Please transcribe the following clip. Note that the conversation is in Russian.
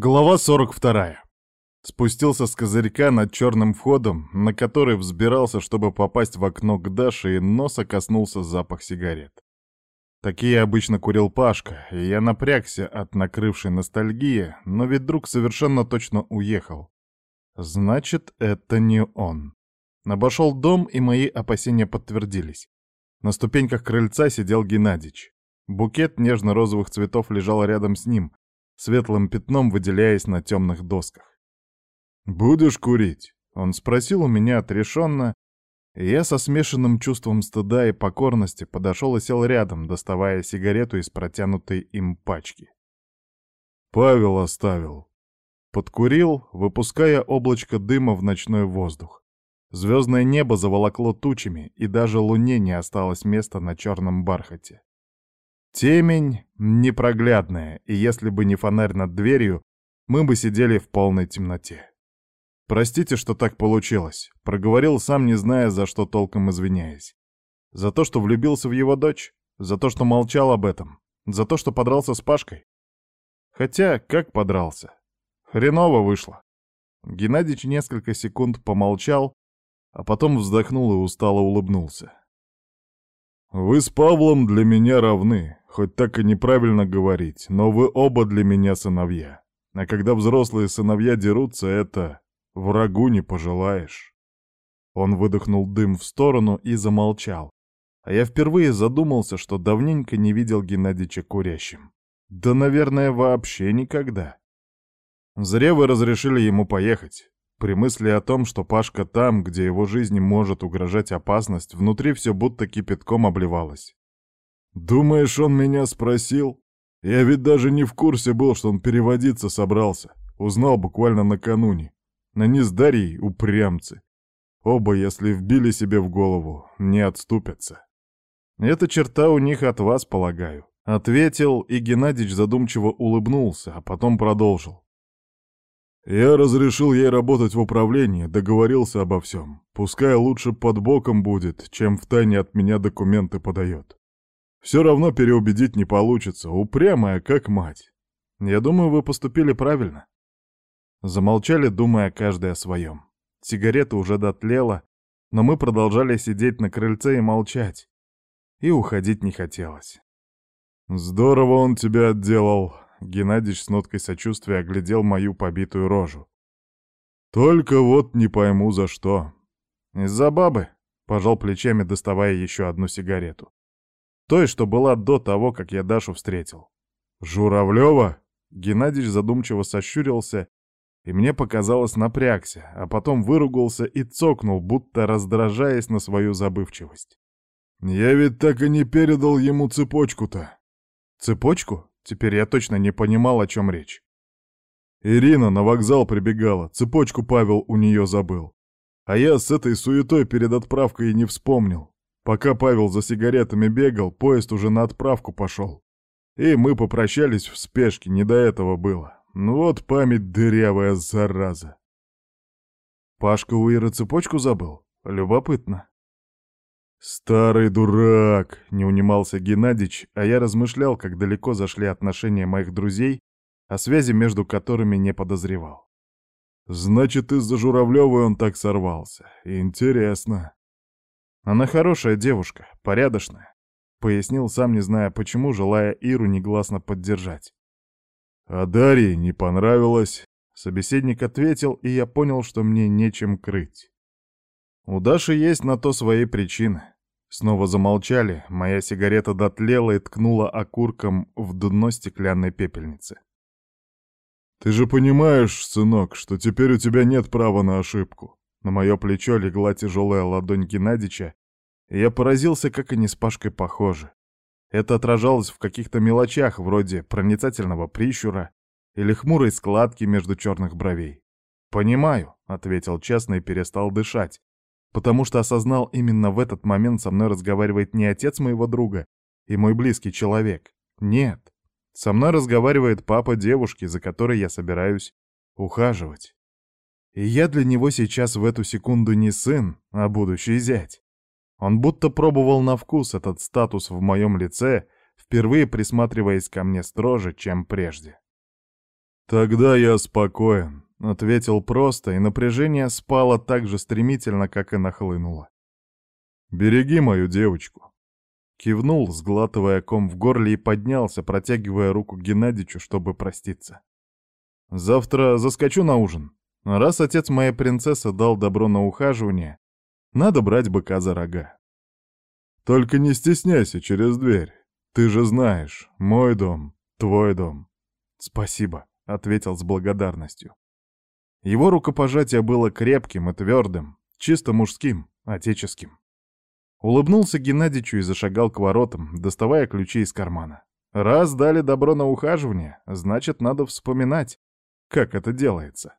Глава 42. Спустился с козырька над черным входом, на который взбирался, чтобы попасть в окно к Даше, и носа коснулся запах сигарет. Такие обычно курил Пашка, и я напрягся от накрывшей ностальгии, но ведь друг совершенно точно уехал. Значит, это не он. Обошел дом, и мои опасения подтвердились. На ступеньках крыльца сидел Геннадич. Букет нежно-розовых цветов лежал рядом с ним, светлым пятном выделяясь на темных досках. «Будешь курить?» — он спросил у меня отрешенно, и я со смешанным чувством стыда и покорности подошел и сел рядом, доставая сигарету из протянутой им пачки. Павел оставил. Подкурил, выпуская облачко дыма в ночной воздух. Звездное небо заволокло тучами, и даже луне не осталось места на черном бархате. Темень непроглядная, и если бы не фонарь над дверью, мы бы сидели в полной темноте. Простите, что так получилось. Проговорил сам, не зная, за что толком извиняясь. За то, что влюбился в его дочь? За то, что молчал об этом? За то, что подрался с Пашкой? Хотя, как подрался? Хреново вышло. Геннадьевич несколько секунд помолчал, а потом вздохнул и устало улыбнулся. «Вы с Павлом для меня равны, хоть так и неправильно говорить, но вы оба для меня сыновья. А когда взрослые сыновья дерутся, это врагу не пожелаешь». Он выдохнул дым в сторону и замолчал. А я впервые задумался, что давненько не видел Геннадича курящим. Да, наверное, вообще никогда. Зря вы разрешили ему поехать. При мысли о том, что Пашка там, где его жизни может угрожать опасность, внутри все будто кипятком обливалось. «Думаешь, он меня спросил? Я ведь даже не в курсе был, что он переводиться собрался. Узнал буквально накануне. Они с Дарьей упрямцы. Оба, если вбили себе в голову, не отступятся. Эта черта у них от вас, полагаю. Ответил, и Геннадьевич задумчиво улыбнулся, а потом продолжил. Я разрешил ей работать в управлении, договорился обо всем. Пускай лучше под боком будет, чем втайне от меня документы подает. Все равно переубедить не получится, упрямая, как мать. Я думаю, вы поступили правильно. Замолчали, думая каждый о своем. Сигарета уже дотлела, но мы продолжали сидеть на крыльце и молчать. И уходить не хотелось. «Здорово он тебя отделал», Геннадьевич с ноткой сочувствия оглядел мою побитую рожу. «Только вот не пойму, за что». «Из-за бабы», — пожал плечами, доставая еще одну сигарету. Той, что была до того, как я Дашу встретил. «Журавлева?» Геннадьевич задумчиво сощурился, и мне показалось напрягся, а потом выругался и цокнул, будто раздражаясь на свою забывчивость. «Я ведь так и не передал ему цепочку-то». «Цепочку?» Теперь я точно не понимал, о чем речь. Ирина на вокзал прибегала, цепочку Павел у нее забыл. А я с этой суетой перед отправкой и не вспомнил. Пока Павел за сигаретами бегал, поезд уже на отправку пошел. И мы попрощались в спешке, не до этого было. Ну вот память дырявая, зараза. Пашка у Иры цепочку забыл? Любопытно. «Старый дурак!» — не унимался Геннадич, а я размышлял, как далеко зашли отношения моих друзей, о связи между которыми не подозревал. «Значит, из-за Журавлевой он так сорвался. Интересно». «Она хорошая девушка, порядочная», — пояснил, сам не зная почему, желая Иру негласно поддержать. «А Дарье не понравилось?» Собеседник ответил, и я понял, что мне нечем крыть. У Даши есть на то свои причины. Снова замолчали, моя сигарета дотлела и ткнула окурком в дно стеклянной пепельницы. «Ты же понимаешь, сынок, что теперь у тебя нет права на ошибку». На мое плечо легла тяжелая ладонь Геннадича, и я поразился, как они с Пашкой похожи. Это отражалось в каких-то мелочах, вроде проницательного прищура или хмурой складки между черных бровей. «Понимаю», — ответил честно и перестал дышать, потому что осознал именно в этот момент со мной разговаривает не отец моего друга и мой близкий человек. Нет. Со мной разговаривает папа девушки, за которой я собираюсь ухаживать. И я для него сейчас в эту секунду не сын, а будущий зять. Он будто пробовал на вкус этот статус в моем лице, впервые присматриваясь ко мне строже, чем прежде. Тогда я спокоен, ответил просто, и напряжение спало так же стремительно, как и нахлынуло. Береги мою девочку. Кивнул, сглатывая ком в горле, и поднялся, протягивая руку Геннадичу, чтобы проститься. «Завтра заскочу на ужин. Раз отец моей принцессы дал добро на ухаживание, надо брать быка за рога. Только не стесняйся через дверь. Ты же знаешь, мой дом, твой дом». «Спасибо», — ответил с благодарностью. Его рукопожатие было крепким и твердым, чисто мужским, отеческим. Улыбнулся Геннадичу и зашагал к воротам, доставая ключи из кармана. Раз дали добро на ухаживание, значит, надо вспоминать, как это делается.